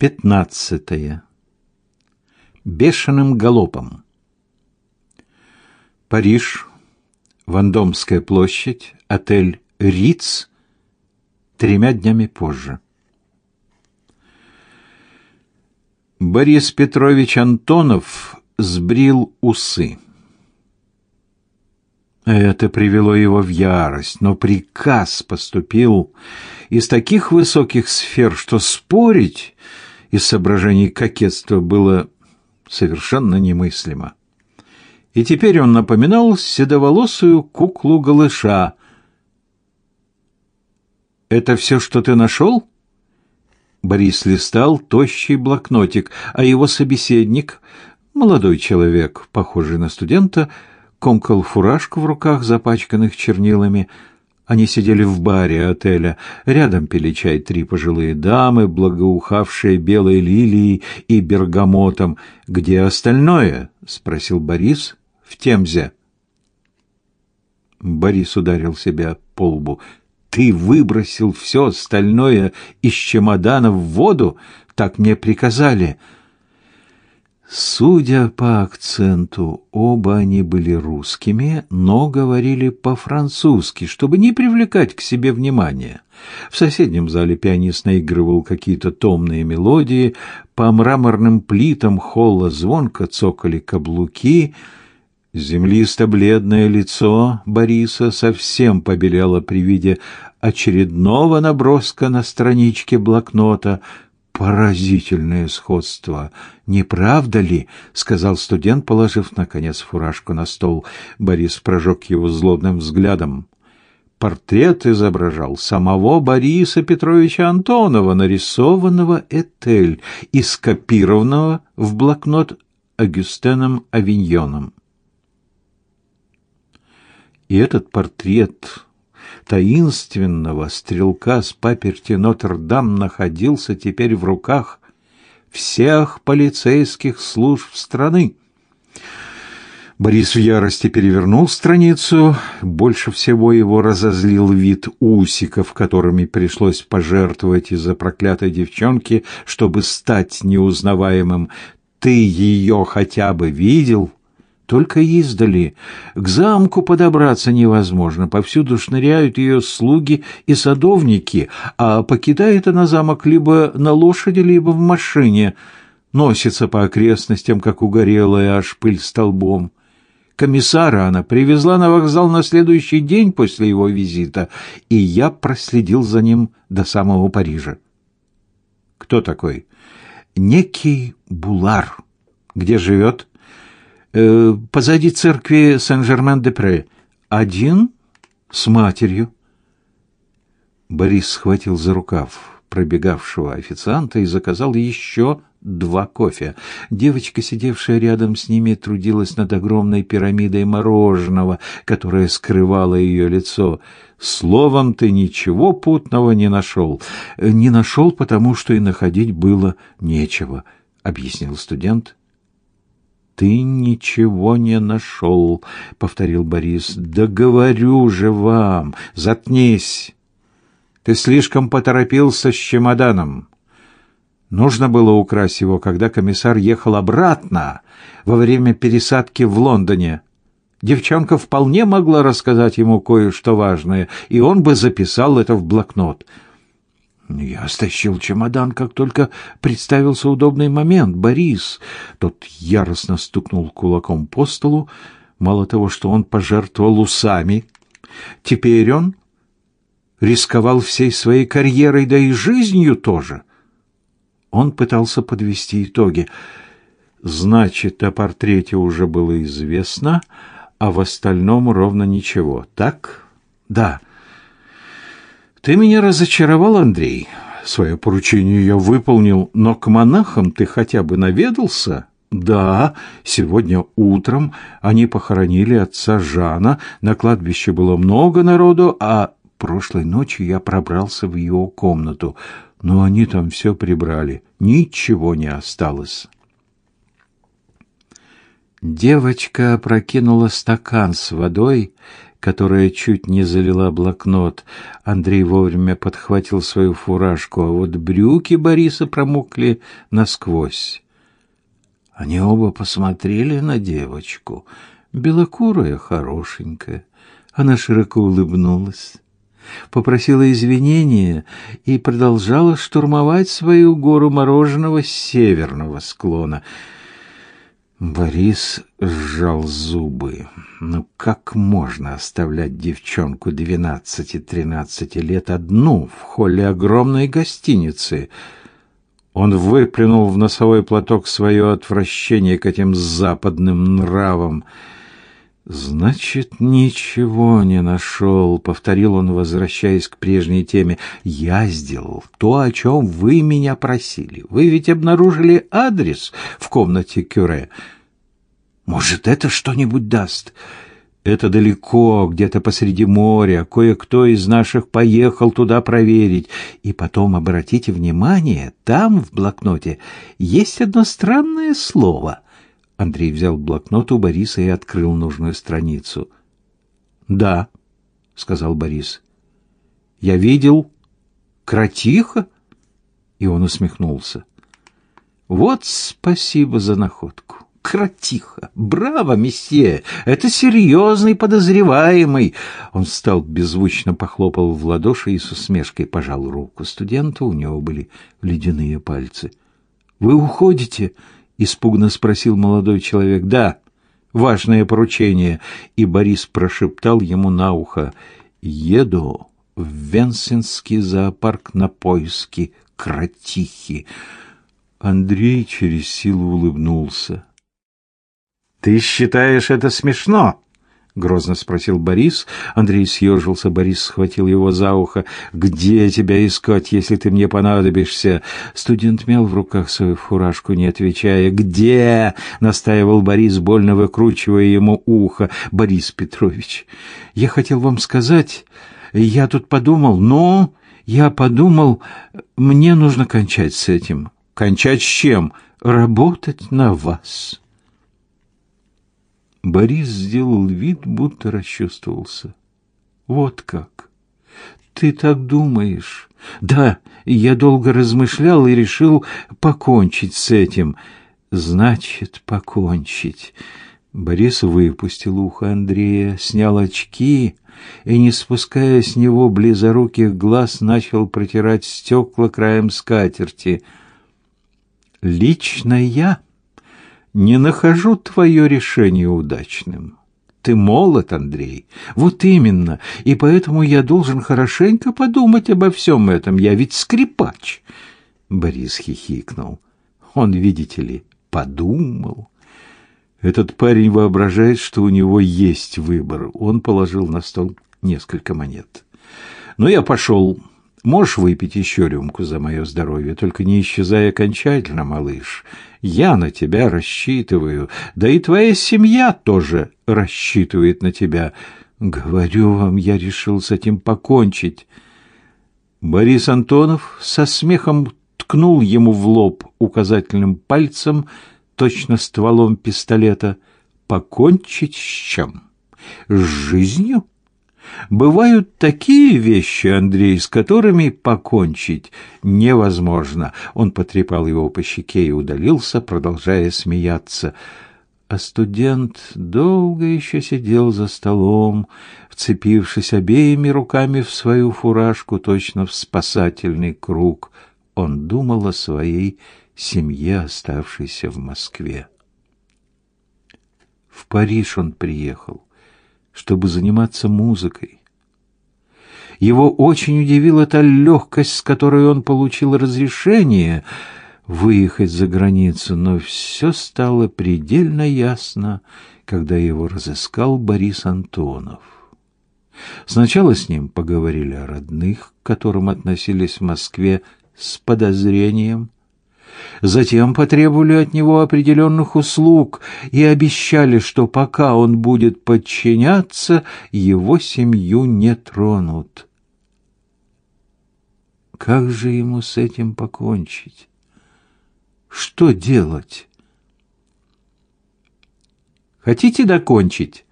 Пятнадцатое. Бешеным галопом. Париж, Вандомская площадь, отель Риц тремя днями позже. Борис Петрович Антонов сбрил усы. Это привело его в ярость, но приказ поступил из таких высоких сфер, что спорить из соображений кокетства было совершенно немыслимо. И теперь он напоминал седоволосую куклу-голыша. «Это все, что ты нашел?» Борис листал тощий блокнотик, а его собеседник, молодой человек, похожий на студента, комкал фуражку в руках, запачканных чернилами. Они сидели в баре отеля. Рядом пили чай три пожилые дамы, благоухавшие белой лилией и бергамотом. «Где остальное?» — спросил Борис. «В Темзе». Борис ударил себя по лбу. «Ты выбросил все остальное из чемодана в воду? Так мне приказали». Судя по акценту, оба они были русскими, но говорили по-французски, чтобы не привлекать к себе внимания. В соседнем зале пианист наигрывал какие-то томные мелодии, по мраморным плитам холла звонко цокали каблуки. Землисто-бледное лицо Бориса совсем побелело при виде очередного наброска на страничке блокнота — Поразительное сходство, не правда ли? сказал студент, положив наконец фуражку на стол. Борис прожег его злобным взглядом. Портрет изображал самого Бориса Петровича Антонова, нарисованного Этель и скопированного в блокнот Агюстеном Авиньоном. И этот портрет таинственного стрелка с паперти Нотр-Дам находился теперь в руках всех полицейских служб страны. Борис в ярости перевернул страницу. Больше всего его разозлил вид усиков, которыми пришлось пожертвовать из-за проклятой девчонки, чтобы стать неузнаваемым. «Ты ее хотя бы видел?» Только издали. К замку подобраться невозможно, повсюду шныряют ее слуги и садовники, а покидает она замок либо на лошади, либо в машине, носится по окрестностям, как угорелая, аж пыль столбом. Комиссара она привезла на вокзал на следующий день после его визита, и я проследил за ним до самого Парижа. Кто такой? Некий Булар. Где живет? Э, позади церкви Сен-Жермен-де-Пре. Один с матерью. Борис схватил за рукав пробегавшего официанта и заказал еще два кофе. Девочка, сидевшая рядом с ними, трудилась над огромной пирамидой мороженого, которая скрывала ее лицо. Словом, ты ничего путного не нашел. Не нашел, потому что и находить было нечего, объяснил студент ты ничего не нашел», — повторил Борис. «Да говорю же вам, заткнись. Ты слишком поторопился с чемоданом. Нужно было украсть его, когда комиссар ехал обратно во время пересадки в Лондоне. Девчонка вполне могла рассказать ему кое-что важное, и он бы записал это в блокнот». Я стащил чемодан, как только представился удобный момент. Борис, тот яростно стукнул кулаком по столу. Мало того, что он пожертвовал усами, теперь он рисковал всей своей карьерой, да и жизнью тоже. Он пытался подвести итоги. Значит, о портрете уже было известно, а в остальном ровно ничего. Так? Да. Ты меня разочаровал, Андрей. Свое поручение я выполнил, но к монахам ты хотя бы наведался? Да, сегодня утром они похоронили отца Жана. На кладбище было много народу, а прошлой ночью я пробрался в его комнату. Но они там все прибрали. Ничего не осталось. Девочка прокинула стакан с водой которая чуть не залила блокнот. Андрей вовремя подхватил свою фуражку, а вот брюки Бориса промокли насквозь. Они оба посмотрели на девочку. Белокурая, хорошенькая. Она широко улыбнулась, попросила извинения и продолжала штурмовать свою гору мороженого с северного склона — Борис сжал зубы. Ну как можно оставлять девчонку двенадцати-тринадцати лет одну в холле огромной гостиницы? Он выплюнул в носовой платок свое отвращение к этим западным нравам. Значит, ничего не нашел», — повторил он, возвращаясь к прежней теме. Я сделал то, о чем вы меня просили. Вы ведь обнаружили адрес в комнате Кюре. Может, это что-нибудь даст? Это далеко, где-то посреди моря. Кое-кто из наших поехал туда проверить. И потом обратите внимание, там в блокноте есть одно странное слово — Андрей взял блокнот у Бориса и открыл нужную страницу. «Да», — сказал Борис. «Я видел кротиха?» И он усмехнулся. «Вот спасибо за находку. Кротиха! Браво, месье! Это серьезный подозреваемый!» Он встал, беззвучно похлопал в ладоши и с усмешкой пожал руку студенту. У него были ледяные пальцы. «Вы уходите?» Испуганно спросил молодой человек. Да, важное поручение, и Борис прошептал ему на ухо: "Еду в Венсенский зоопарк на поиски кротихи". Андрей через силу улыбнулся. Ты считаешь это смешно? Грозно спросил Борис. Андрей съежился, Борис схватил его за ухо. Где тебя искать, если ты мне понадобишься? Студент мял в руках свою фуражку, не отвечая. Где? настаивал Борис, больно выкручивая ему ухо. Борис Петрович, я хотел вам сказать, я тут подумал, но я подумал, мне нужно кончать с этим. Кончать с чем? Работать на вас. Борис сделал вид, будто расчувствовался. Вот как. Ты так думаешь? Да, я долго размышлял и решил покончить с этим. Значит, покончить. Борис выпустил ухо Андрея, снял очки и, не спуская с него близоруких глаз, начал протирать стекла краем скатерти. Лично я не нахожу твое решение удачным. Ты молод, Андрей. Вот именно. И поэтому я должен хорошенько подумать обо всем этом. Я ведь скрипач. Борис хихикнул. Он, видите ли, подумал. Этот парень воображает, что у него есть выбор. Он положил на стол несколько монет. Но я пошел. Можешь выпить еще рюмку за мое здоровье, только не исчезай окончательно, малыш. Я на тебя рассчитываю, да и твоя семья тоже рассчитывает на тебя. Говорю вам, я решил с этим покончить. Борис Антонов со смехом ткнул ему в лоб указательным пальцем, точно стволом пистолета. Покончить с чем? С жизнью? Бывают такие вещи, Андрей, с которыми покончить невозможно. Он потрепал его по щеке и удалился, продолжая смеяться. А студент долго еще сидел за столом, вцепившись обеими руками в свою фуражку, точно в спасательный круг. Он думал о своей семье, оставшейся в Москве. В Париж он приехал чтобы заниматься музыкой. Его очень удивила та легкость, с которой он получил разрешение выехать за границу, но все стало предельно ясно, когда его разыскал Борис Антонов. Сначала с ним поговорили о родных, к которым относились в Москве с подозрением, Затем потребовали от него определенных услуг и обещали, что пока он будет подчиняться, его семью не тронут. Как же ему с этим покончить? Что делать? Хотите докончить?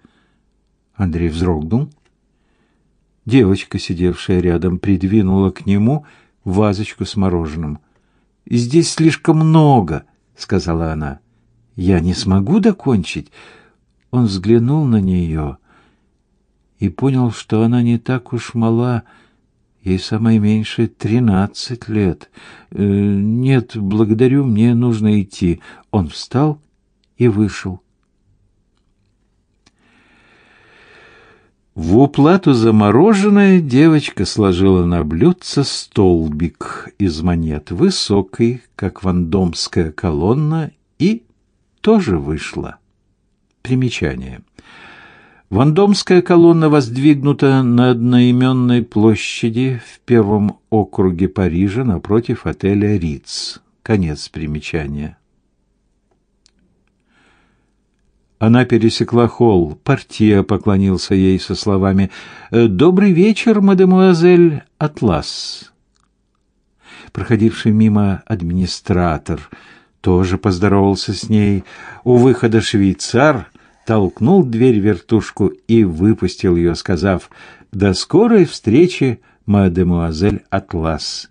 Андрей вздрогнул, Девочка, сидевшая рядом, придвинула к нему вазочку с мороженым. «Здесь слишком много», — сказала она. «Я не смогу докончить». Он взглянул на нее и понял, что она не так уж мала, ей самое меньшее тринадцать лет. «Э, «Нет, благодарю, мне нужно идти». Он встал и вышел. В уплату за мороженое девочка сложила на блюдце столбик из монет, высокий, как вандомская колонна, и тоже вышла. Примечание. Вандомская колонна воздвигнута на одноименной площади в первом округе Парижа напротив отеля Риц. Конец примечания. Она пересекла холл. Портье поклонился ей со словами «Э, «Добрый вечер, мадемуазель Атлас». Проходивший мимо администратор тоже поздоровался с ней. У выхода швейцар толкнул дверь вертушку и выпустил ее, сказав «До скорой встречи, мадемуазель Атлас».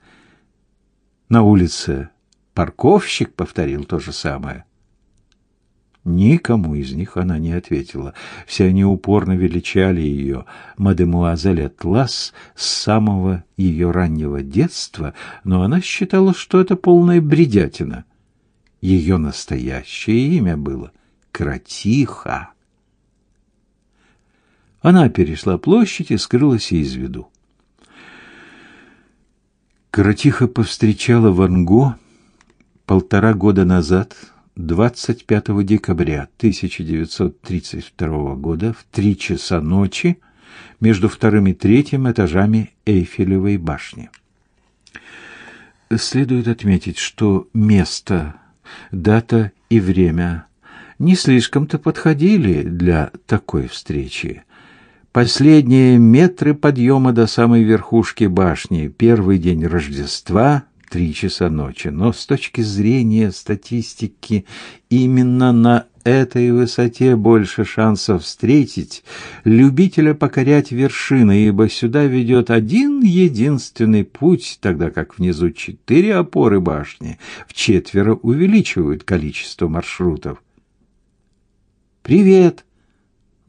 На улице парковщик повторил то же самое. Никому из них она не ответила. Все они упорно величали ее мадемуазель Атлас с самого ее раннего детства, но она считала, что это полная бредятина. Ее настоящее имя было Кратиха. Она перешла площадь и скрылась из виду. Кратиха повстречала Ван Го полтора года назад 25 декабря 1932 года в три часа ночи между вторым и третьим этажами Эйфелевой башни. Следует отметить, что место, дата и время не слишком-то подходили для такой встречи. Последние метры подъема до самой верхушки башни, первый день Рождества три часа ночи. Но с точки зрения статистики именно на этой высоте больше шансов встретить любителя покорять вершины, ибо сюда ведет один единственный путь, тогда как внизу четыре опоры башни в четверо увеличивают количество маршрутов. «Привет!»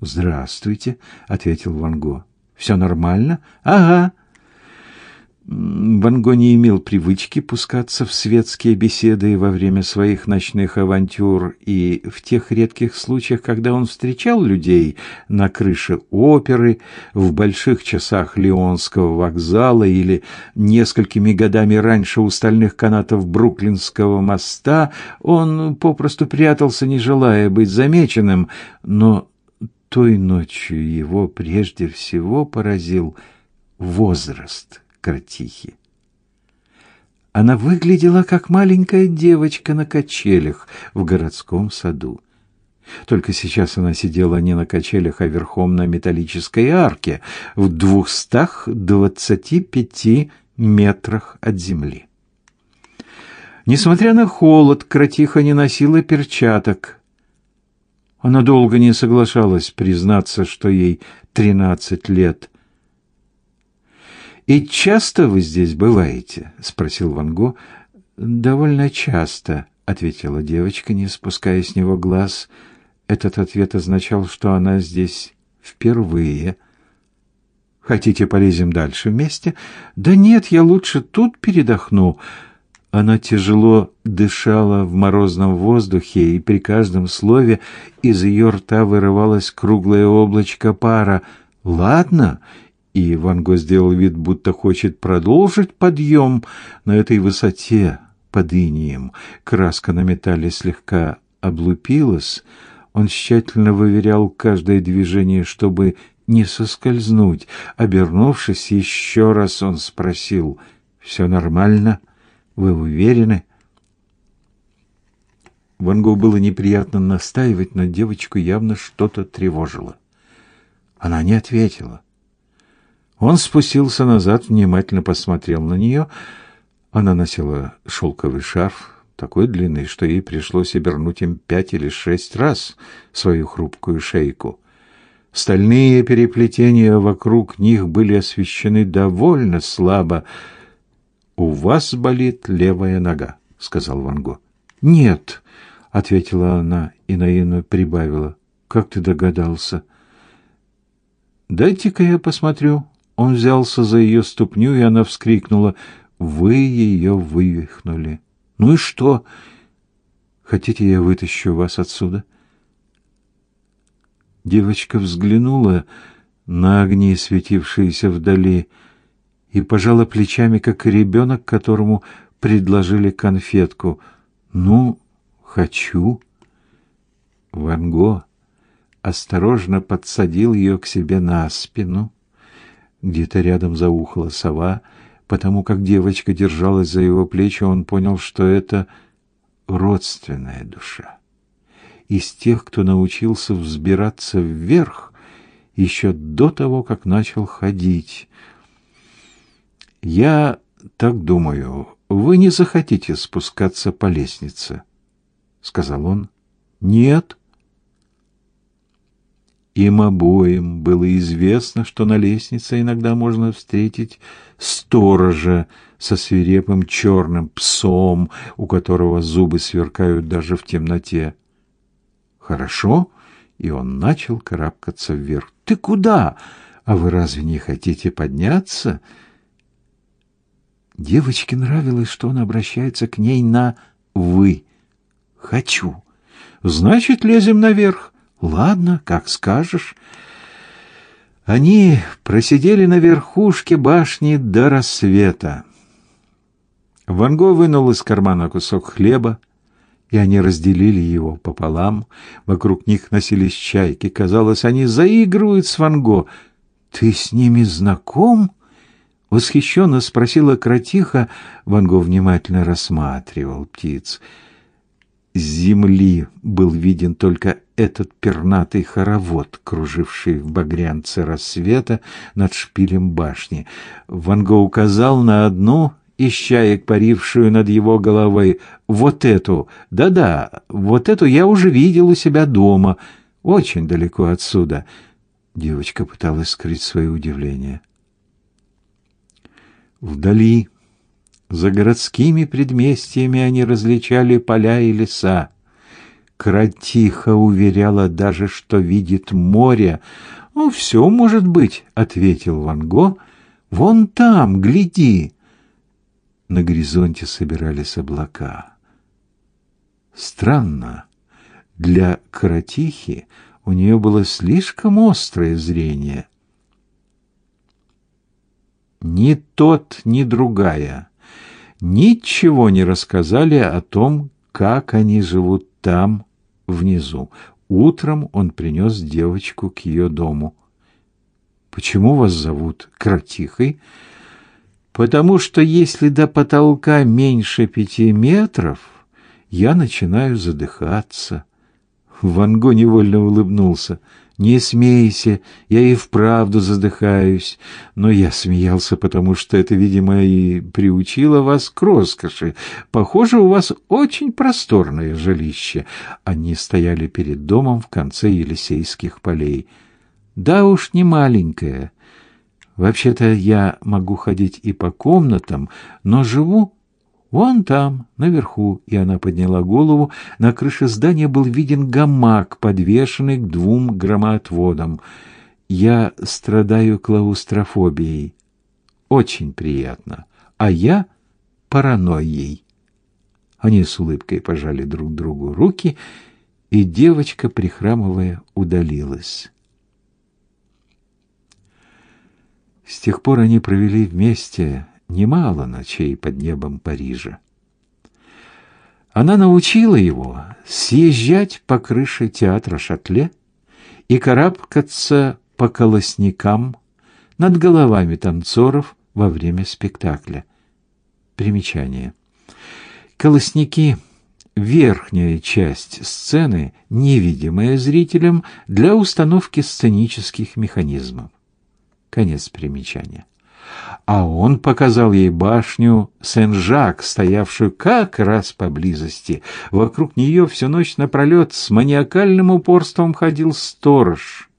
«Здравствуйте», — ответил Ван Го. «Все нормально?» «Ага», Ван Го не имел привычки пускаться в светские беседы во время своих ночных авантюр, и в тех редких случаях, когда он встречал людей на крыше оперы, в больших часах Лионского вокзала или несколькими годами раньше у стальных канатов Бруклинского моста, он попросту прятался, не желая быть замеченным, но той ночью его прежде всего поразил возраст Кратихи. Она выглядела как маленькая девочка на качелях в городском саду. Только сейчас она сидела не на качелях, а верхом на металлической арке в двухстах двадцати пяти метрах от земли. Несмотря на холод, Кратиха не носила перчаток. Она долго не соглашалась признаться, что ей тринадцать лет. «И часто вы здесь бываете?» — спросил Ван Го. «Довольно часто», — ответила девочка, не спуская с него глаз. Этот ответ означал, что она здесь впервые. «Хотите, полезем дальше вместе?» «Да нет, я лучше тут передохну». Она тяжело дышала в морозном воздухе, и при каждом слове из ее рта вырывалось круглое облачко пара. «Ладно, и Ван Го сделал вид, будто хочет продолжить подъем на этой высоте под инием. Краска на металле слегка облупилась. Он тщательно выверял каждое движение, чтобы не соскользнуть. Обернувшись еще раз, он спросил, «Все нормально? Вы уверены?» Ван Гогу было неприятно настаивать, но девочку явно что-то тревожило. Она не ответила. Он спустился назад, внимательно посмотрел на нее. Она носила шелковый шарф, такой длины, что ей пришлось обернуть им пять или шесть раз свою хрупкую шейку. Стальные переплетения вокруг них были освещены довольно слабо. «У вас болит левая нога», — сказал Ван Го. «Нет», — ответила она и наивно прибавила. «Как ты догадался?» «Дайте-ка я посмотрю». Он взялся за ее ступню, и она вскрикнула. «Вы ее вывихнули». «Ну и что? Хотите, я вытащу вас отсюда?» Девочка взглянула на огни, светившиеся вдали, и пожала плечами, как ребенок, которому предложили конфетку. «Ну, хочу». Ван Го осторожно подсадил ее к себе на спину. Где-то рядом заухала сова, потому как девочка держалась за его плечи, он понял, что это родственная душа. Из тех, кто научился взбираться вверх еще до того, как начал ходить. Я так думаю, вы не захотите спускаться по лестнице, сказал он. Нет, им обоим было известно, что на лестнице иногда можно встретить сторожа со свирепым черным псом, у которого зубы сверкают даже в темноте. Хорошо, и он начал карабкаться вверх. Ты куда? А вы разве не хотите подняться? Девочке нравилось, что он обращается к ней на вы. Хочу. Значит, лезем наверх. Ладно, как скажешь. Они просидели на верхушке башни до рассвета. Ван Го вынул из кармана кусок хлеба, и они разделили его пополам. Вокруг них носились чайки. Казалось, они заигрывают с Ван Го. «Ты с ними знаком?» Восхищенно спросила кротиха. Ван Го внимательно рассматривал птиц. С земли был виден только этот пернатый хоровод, круживший в багрянце рассвета над шпилем башни. Ван Го указал на одну из чаек, парившую над его головой. Вот эту. Да-да, вот эту я уже видел у себя дома, очень далеко отсюда. Девочка пыталась скрыть свое удивление. Вдали за городскими предместьями они различали поля и леса. Кротиха уверяла даже, что видит море. «Ну, все может быть», — ответил Ван Го. «Вон там, гляди». На горизонте собирались облака. Странно. Для кротихи у нее было слишком острое зрение. Ни тот, ни другая ничего не рассказали о том, как они живут там, внизу. Утром он принес девочку к ее дому. «Почему вас зовут Кротихой?» «Потому что если до потолка меньше пяти метров, я начинаю задыхаться». Ван Го невольно улыбнулся. Не смейся, я и вправду задыхаюсь. Но я смеялся, потому что это, видимо, и приучило вас к роскоши. Похоже, у вас очень просторное жилище. Они стояли перед домом в конце Елисейских полей. Да уж не маленькое. Вообще-то я могу ходить и по комнатам, но живу Вон там, наверху, и она подняла голову, на крыше здания был виден гамак, подвешенный к двум громоотводам. Я страдаю клаустрофобией. Очень приятно. А я паранойей. Они с улыбкой пожали друг другу руки, и девочка, прихрамывая, удалилась. С тех пор они провели вместе немало ночей под небом Парижа. Она научила его съезжать по крыше театра Шатле и карабкаться по колосникам над головами танцоров во время спектакля. Примечание. Колосники — верхняя часть сцены, невидимая зрителям для установки сценических механизмов. Конец примечания а он показал ей башню Сен-Жак, стоявшую как раз поблизости. Вокруг нее всю ночь напролет с маниакальным упорством ходил сторож.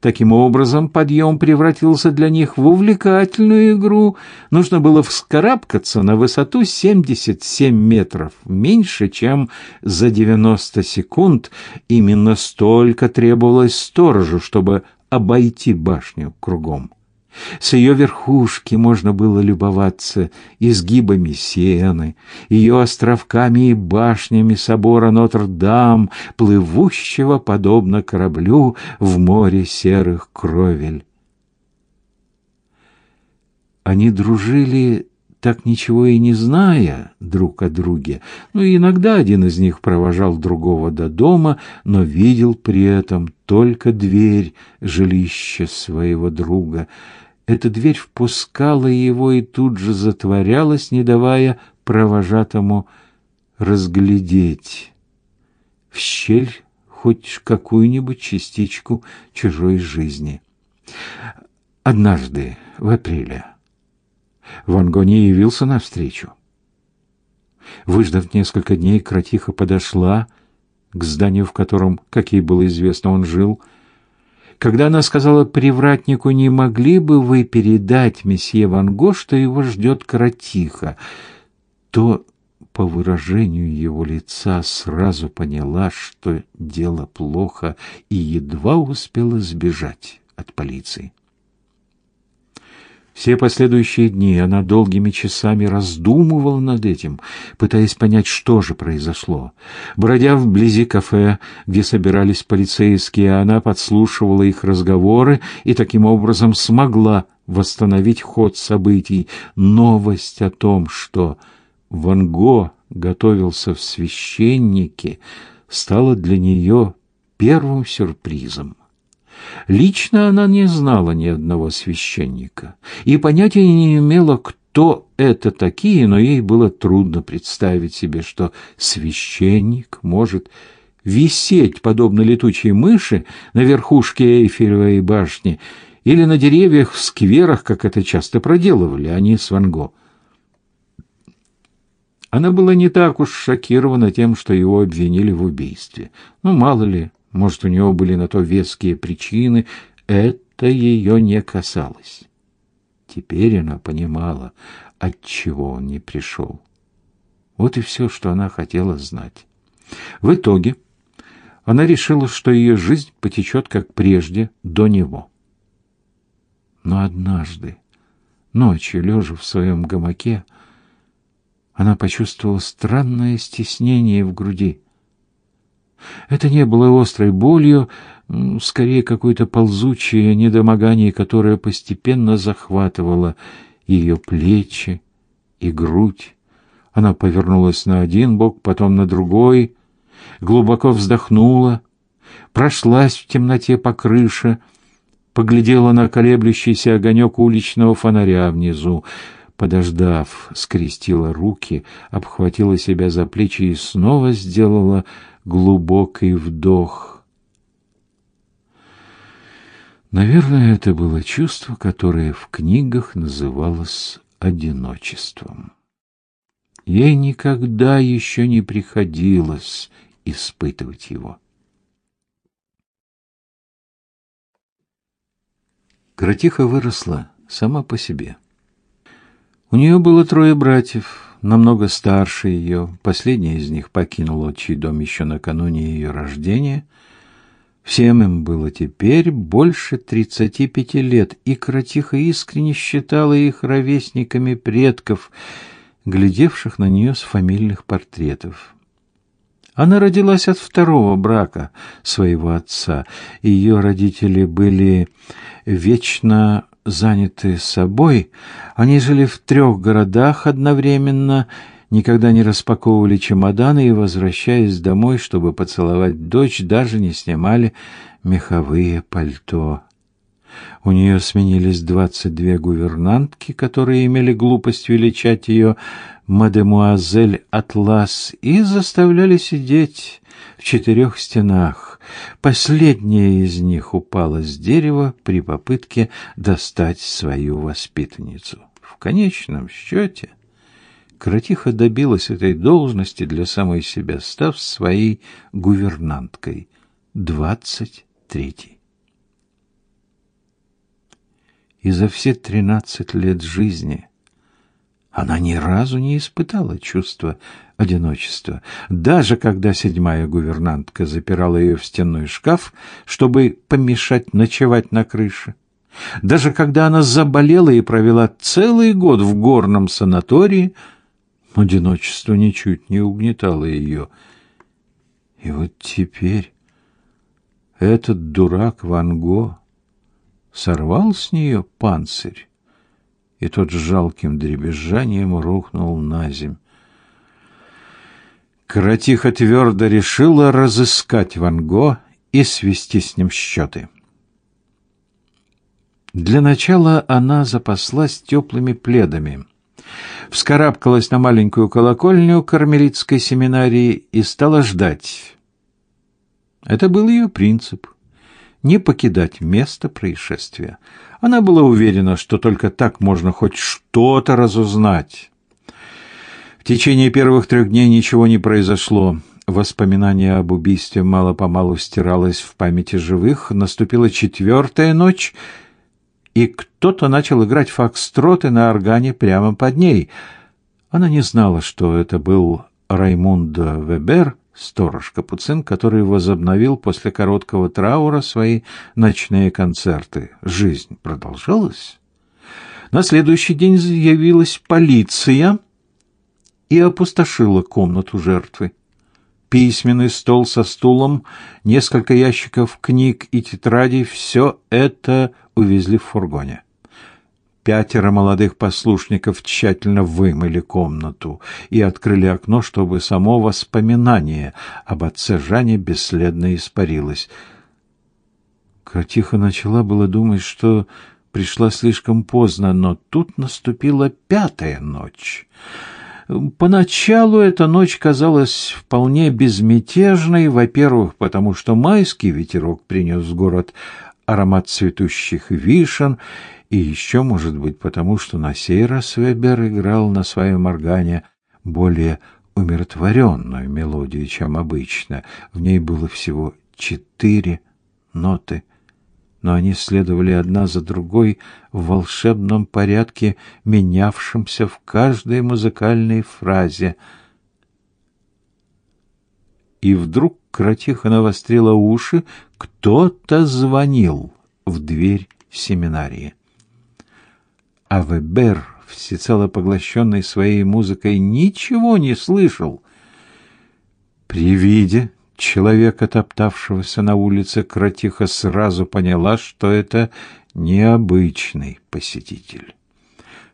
Таким образом, подъем превратился для них в увлекательную игру. Нужно было вскарабкаться на высоту 77 метров, меньше, чем за 90 секунд. Именно столько требовалось сторожу, чтобы обойти башню кругом. С ее верхушки можно было любоваться изгибами сены, ее островками и башнями собора Нотр-Дам, плывущего подобно кораблю в море серых кровель. Они дружили так ничего и не зная друг о друге. Ну, иногда один из них провожал другого до дома, но видел при этом только дверь жилища своего друга — эта дверь впускала его и тут же затворялась, не давая провожатому разглядеть в щель хоть какую-нибудь частичку чужой жизни. Однажды, в апреле, Ван Го не явился навстречу. Выждав несколько дней, кротиха подошла к зданию, в котором, как ей было известно, он жил, — когда она сказала привратнику, не могли бы вы передать месье Ван Го, что его ждет кротиха, то по выражению его лица сразу поняла, что дело плохо, и едва успела сбежать от полиции. Все последующие дни она долгими часами раздумывала над этим, пытаясь понять, что же произошло. Бродя вблизи кафе, где собирались полицейские, она подслушивала их разговоры и таким образом смогла восстановить ход событий. Новость о том, что Ван Го готовился в священнике, стала для нее первым сюрпризом. Лично она не знала ни одного священника и понятия не имела, кто это такие, но ей было трудно представить себе, что священник может висеть, подобно летучей мыши, на верхушке Эйфелевой башни или на деревьях в скверах, как это часто проделывали они с Ван Го. Она была не так уж шокирована тем, что его обвинили в убийстве. Ну, мало ли, может, у него были на то веские причины, это ее не касалось. Теперь она понимала, от чего он не пришел. Вот и все, что она хотела знать. В итоге она решила, что ее жизнь потечет как прежде до него. Но однажды, ночью, лежа в своем гамаке, она почувствовала странное стеснение в груди. Это не было острой болью, скорее какое-то ползучее недомогание, которое постепенно захватывало ее плечи и грудь. Она повернулась на один бок, потом на другой, глубоко вздохнула, прошлась в темноте по крыше, поглядела на колеблющийся огонек уличного фонаря внизу, подождав, скрестила руки, обхватила себя за плечи и снова сделала глубокий вдох. Наверное, это было чувство, которое в книгах называлось одиночеством. Ей никогда еще не приходилось испытывать его. Кротиха выросла сама по себе. У нее было трое братьев, намного старше ее. Последний из них покинул отчий дом еще накануне ее рождения. Всем им было теперь больше тридцати пяти лет, и Кротиха искренне считала их ровесниками предков, глядевших на нее с фамильных портретов. Она родилась от второго брака своего отца. Ее родители были вечно заняты собой, они жили в трех городах одновременно, никогда не распаковывали чемоданы и, возвращаясь домой, чтобы поцеловать дочь, даже не снимали меховые пальто. У нее сменились двадцать две гувернантки, которые имели глупость величать ее мадемуазель Атлас и заставляли сидеть в четырех стенах. Последняя из них упала с дерева при попытке достать свою воспитанницу. В конечном счете Кротиха добилась этой должности для самой себя, став своей гувернанткой. Двадцать третий. И за все тринадцать лет жизни она ни разу не испытала чувства одиночества, даже когда седьмая гувернантка запирала ее в стенной шкаф, чтобы помешать ночевать на крыше. Даже когда она заболела и провела целый год в горном санатории, одиночество ничуть не угнетало ее. И вот теперь этот дурак Ван Го сорвал с нее панцирь, и тот с жалким дребезжанием рухнул на земь. Каратиха твердо решила разыскать Ван Го и свести с ним счеты. Для начала она запаслась теплыми пледами, вскарабкалась на маленькую колокольню кармелитской семинарии и стала ждать. Это был ее принцип — не покидать место происшествия. Она была уверена, что только так можно хоть что-то разузнать. В течение первых трех дней ничего не произошло. Воспоминание об убийстве мало-помалу стиралось в памяти живых. Наступила четвертая ночь — и кто-то начал играть фокстроты на органе прямо под ней. Она не знала, что это был Раймундо Вебер, сторож-капуцин, который возобновил после короткого траура свои ночные концерты. Жизнь продолжалась. На следующий день явилась полиция и опустошила комнату жертвы. Письменный стол со стулом, несколько ящиков книг и тетрадей — все это увезли в фургоне. Пятеро молодых послушников тщательно вымыли комнату и открыли окно, чтобы само воспоминание об отце Жане бесследно испарилось. Кратиха начала было думать, что пришла слишком поздно, но тут наступила пятая ночь. Поначалу эта ночь казалась вполне безмятежной, во-первых, потому что майский ветерок принес в город аромат цветущих вишен, и еще, может быть, потому что на сей раз Вебер играл на своем органе более умиротворенную мелодию, чем обычно. В ней было всего четыре ноты, но они следовали одна за другой в волшебном порядке, менявшемся в каждой музыкальной фразе. И вдруг Кратиха навострила уши, кто-то звонил в дверь семинарии. А Вебер, всецело поглощенный своей музыкой, ничего не слышал. При виде человека, топтавшегося на улице, Кратиха сразу поняла, что это необычный посетитель.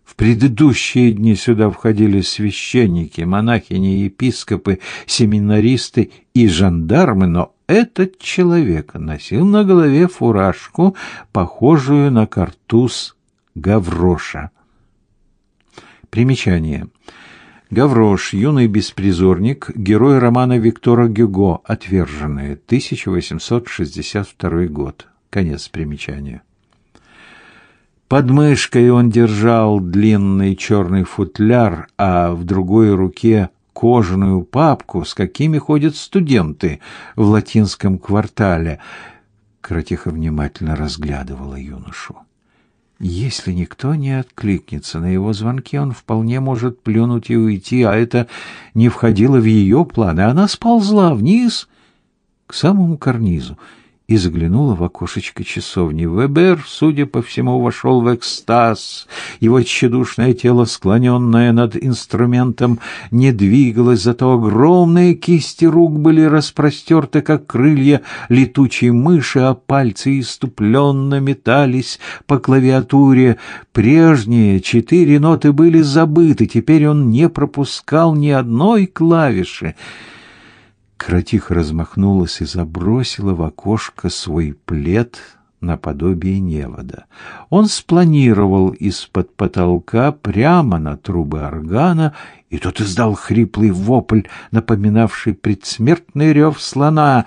В предыдущие дни сюда входили священники, монахини, епископы, семинаристы и жандармы, но этот человек носил на голове фуражку, похожую на картуз Гавроша. Примечание. Гаврош, юный беспризорник, герой романа Виктора Гюго «Отверженные», 1862 год. Конец примечания. Под мышкой он держал длинный черный футляр, а в другой руке кожаную папку, с какими ходят студенты в латинском квартале. Кратиха внимательно разглядывала юношу. Если никто не откликнется на его звонки, он вполне может плюнуть и уйти, а это не входило в ее планы. Она сползла вниз к самому карнизу и заглянула в окошечко часовни. Вебер, судя по всему, вошел в экстаз. Его тщедушное тело, склоненное над инструментом, не двигалось, зато огромные кисти рук были распростерты, как крылья летучей мыши, а пальцы иступленно метались по клавиатуре. Прежние четыре ноты были забыты, теперь он не пропускал ни одной клавиши. Кротиха размахнулась и забросила в окошко свой плед наподобие невода. Он спланировал из-под потолка прямо на трубы органа, и тот издал хриплый вопль, напоминавший предсмертный рев слона.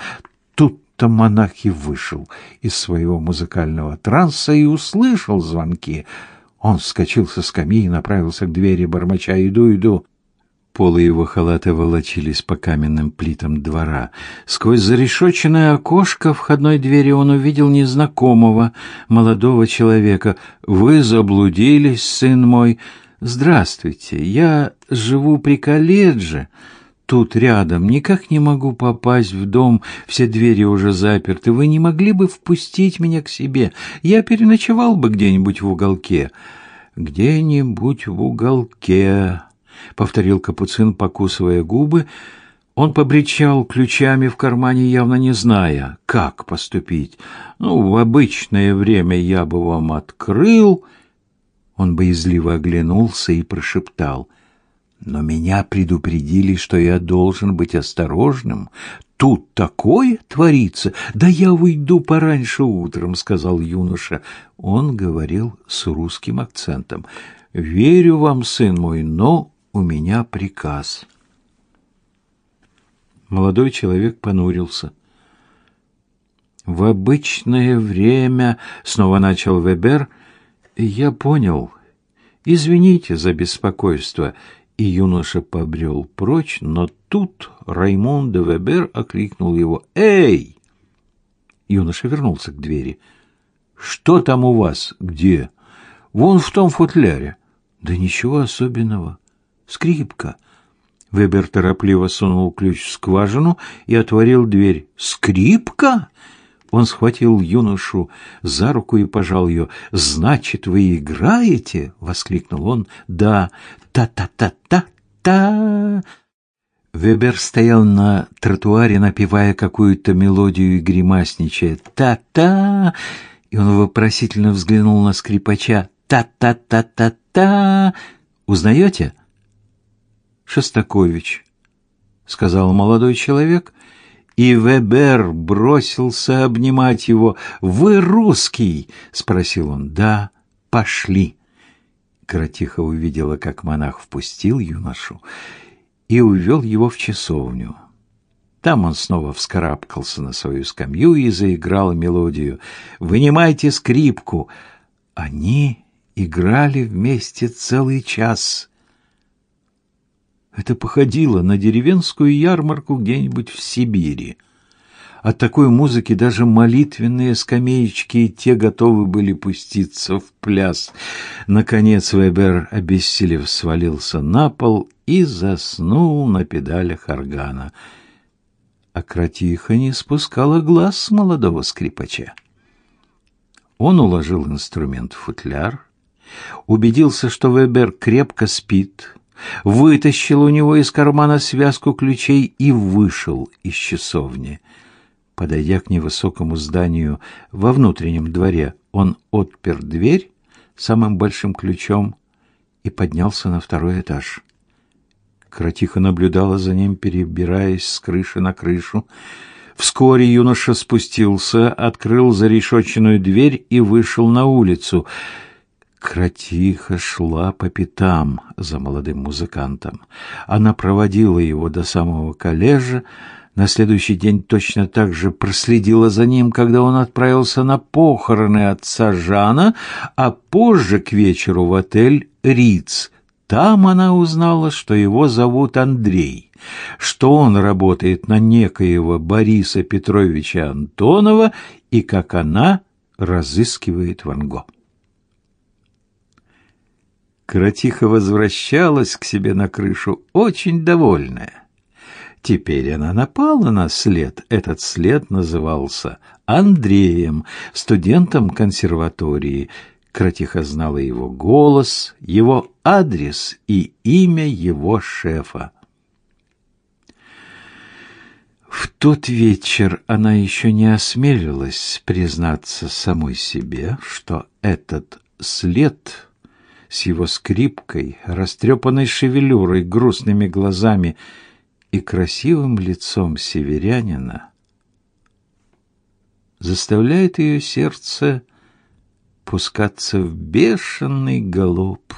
Тут-то монах и вышел из своего музыкального транса и услышал звонки. Он вскочил со скамьи и направился к двери, бормоча «Иду, иду». Полы его халата волочились по каменным плитам двора. Сквозь зарешоченное окошко входной двери он увидел незнакомого молодого человека. «Вы заблудились, сын мой?» «Здравствуйте, я живу при колледже. Тут рядом. Никак не могу попасть в дом, все двери уже заперты. Вы не могли бы впустить меня к себе? Я переночевал бы где-нибудь в уголке». «Где-нибудь в уголке», — повторил Капуцин, покусывая губы. Он побричал ключами в кармане, явно не зная, как поступить. «Ну, в обычное время я бы вам открыл...» Он боязливо оглянулся и прошептал. «Но меня предупредили, что я должен быть осторожным. Тут такое творится! Да я уйду пораньше утром», — сказал юноша. Он говорил с русским акцентом. «Верю вам, сын мой, но у меня приказ. Молодой человек понурился. В обычное время, снова начал Вебер, я понял. Извините за беспокойство. И юноша побрел прочь, но тут Раймон де Вебер окликнул его: "Эй!" Юноша вернулся к двери. Что там у вас? Где? Вон в том футляре. Да ничего особенного скрипка. Вебер торопливо сунул ключ в скважину и отворил дверь. «Скрипка?» Он схватил юношу за руку и пожал ее. «Значит, вы играете?» — воскликнул он. «Да, та-та-та-та-та!» Вебер стоял на тротуаре, напевая какую-то мелодию и гримасничая. «Та-та!» И он вопросительно взглянул на скрипача. «Та-та-та-та-та!» «Узнаете?» Шостакович, сказал молодой человек, и Вебер бросился обнимать его. Вы русский? спросил он. Да, пошли. Кротиха увидела, как монах впустил юношу и увел его в часовню. Там он снова вскарабкался на свою скамью и заиграл мелодию. «Вынимайте скрипку!» Они играли вместе целый час. Это походило на деревенскую ярмарку где-нибудь в Сибири. От такой музыки даже молитвенные скамеечки и те готовы были пуститься в пляс. Наконец Вебер, обессилев, свалился на пол и заснул на педалях органа. А Кратиха не спускала глаз с молодого скрипача. Он уложил инструмент в футляр, убедился, что Вебер крепко спит, вытащил у него из кармана связку ключей и вышел из часовни. Подойдя к невысокому зданию во внутреннем дворе, он отпер дверь самым большим ключом и поднялся на второй этаж. Кротиха наблюдала за ним, перебираясь с крыши на крышу. Вскоре юноша спустился, открыл зарешоченную дверь и вышел на улицу — Кратиха шла по пятам за молодым музыкантом. Она проводила его до самого коллежа, на следующий день точно так же проследила за ним, когда он отправился на похороны отца Жана, а позже к вечеру в отель Риц. Там она узнала, что его зовут Андрей, что он работает на некоего Бориса Петровича Антонова и как она разыскивает Ван Гога. Кротиха возвращалась к себе на крышу очень довольная. Теперь она напала на след. Этот след назывался Андреем, студентом консерватории. Кротиха знала его голос, его адрес и имя его шефа. В тот вечер она еще не осмелилась признаться самой себе, что этот след с его скрипкой, растрепанной шевелюрой, грустными глазами и красивым лицом северянина заставляет ее сердце пускаться в бешеный галоп.